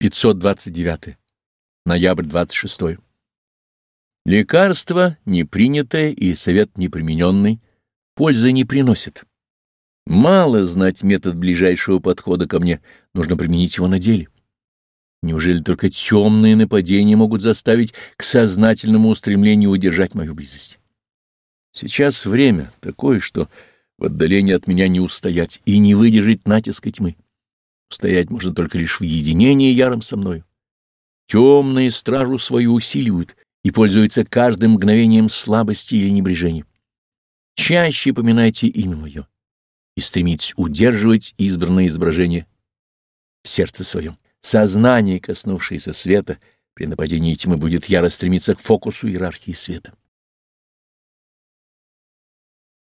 529. Ноябрь 26. Лекарство непринятое и совет непримененный пользы не приносит. Мало знать метод ближайшего подхода ко мне, нужно применить его на деле. Неужели только темные нападения могут заставить к сознательному устремлению удержать мою близость? Сейчас время такое, что в отдалении от меня не устоять и не выдержать натиска тьмы. Стоять можно только лишь в единении яром со мною. Темные стражу свою усиливают и пользуются каждым мгновением слабости или небрежения. Чаще поминайте имя мое и стремитесь удерживать избранное изображение в сердце своем. Сознание, коснувшееся света, при нападении тьмы будет яро стремиться к фокусу иерархии света.